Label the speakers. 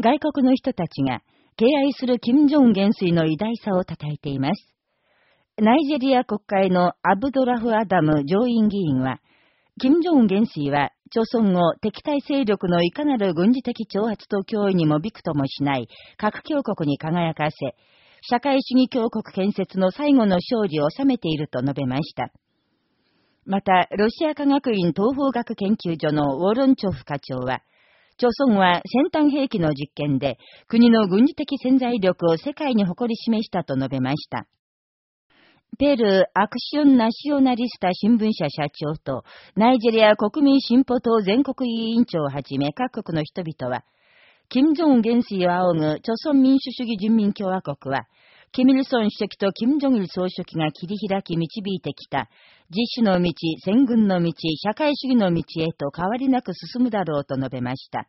Speaker 1: 外国の人たちが敬愛する金正恩元帥の偉大さを称えています。ナイジェリア国会のアブドラフ・アダム上院議員は、金正恩元帥は、朝鮮後敵対勢力のいかなる軍事的挑発と脅威にもびくともしない核強国に輝かせ、社会主義強国建設の最後の勝利を収めていると述べました。また、ロシア科学院東方学研究所のウォロンチョフ課長は、朝鮮は先端兵器の実験で国の軍事的潜在力を世界に誇り示したと述べました。ペルーアクションナショナリスタ新聞社社長と、ナイジェリア国民進歩党全国委員長をはじめ各国の人々は、金正恩元帥を仰ぐ朝鮮民主主義人民共和国は、キミルソン主席と金正日総書記が切り開き導いてきた、自主の道、戦軍の道、社会主義の道へと変わりなく進むだろうと述べました。